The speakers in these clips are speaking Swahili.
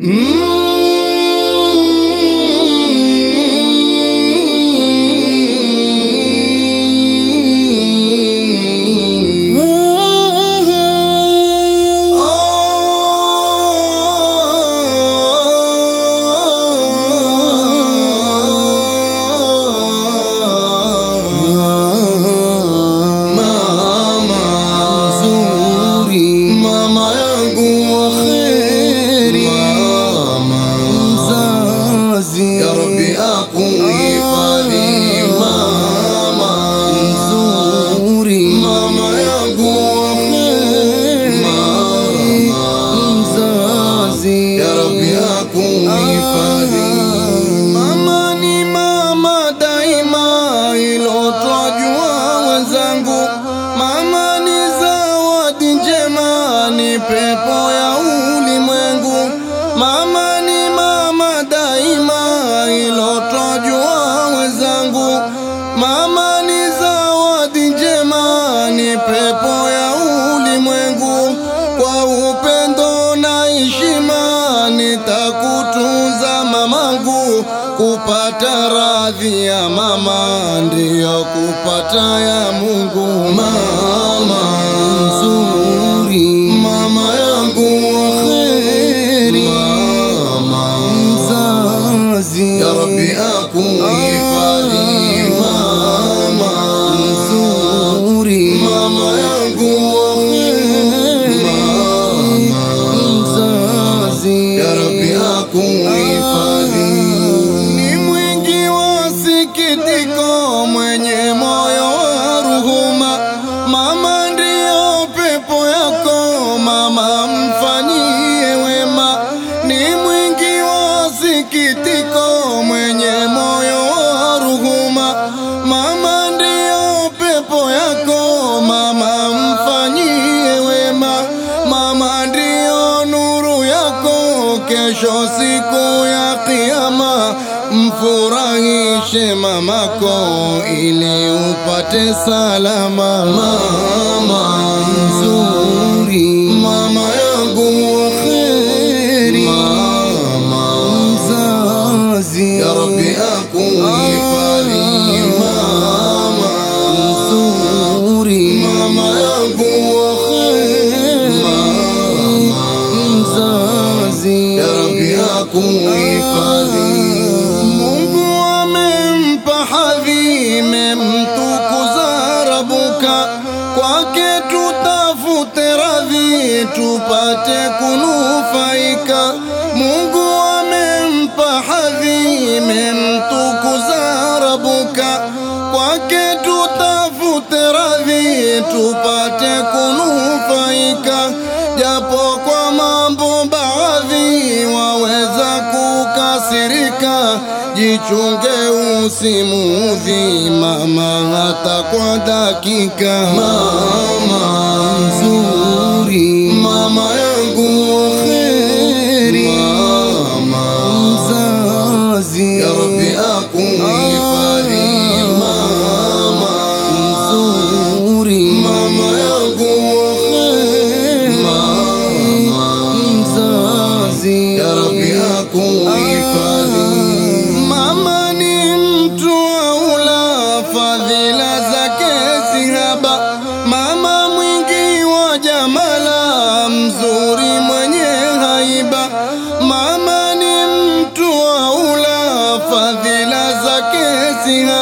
Mm. Akuhifadhi. Mama ni mama daima, ilo twajua wenzangu. Mama ni zawadi njema, ni pepo ya ulimwengu. Mama ni mama daima, ilo twajua wenzangu. Mama kupata radhi ya mama ndiyo kupata ya Mungu. Mama nzuri, mama yangu kheri, mama mzazi, ya Rabbi akuhifadhi. Ah. Sikitiko, mwenye moyo wa ruhuma. Mama ndiyo pepo yako, mama mfanyie wema. Ni mwingi wa sikitiko, mwenye moyo wa ruhuma. Mama ndiyo pepo yako, mama mfanyie wema. Mama ndio nuru yako, kesho siku mfurahishe mamako ili upate salama. Mama nzuri, mama yangu kheri, mama mzazi, ya Rabbi akuhifadhi. Mama nzuri, mama yangu kheri, mama mzazi, ya Rabbi akuhifadhi. Tutafute radhi, tupate kunufaika. Mungu amempa hadhi, memtukuza Rabuka, kwake tutafute radhi, tupate kunufaika, jichunge usimuudhi mama hata kwa dakika. Mama nzuri, mama yangu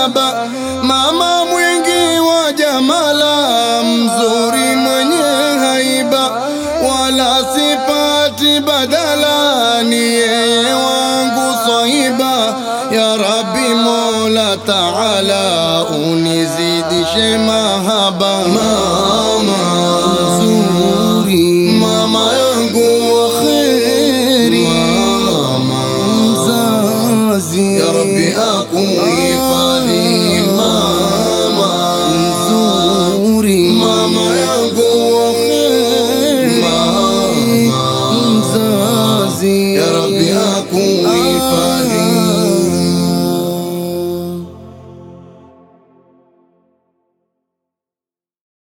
si haba. Mama mwingi wa jamala, mzuri mwenye haiba, wala sipati badala, ni yeye wangu swahiba. Ya Rabbi Mola Taala يا ربي أكون آه. فاهم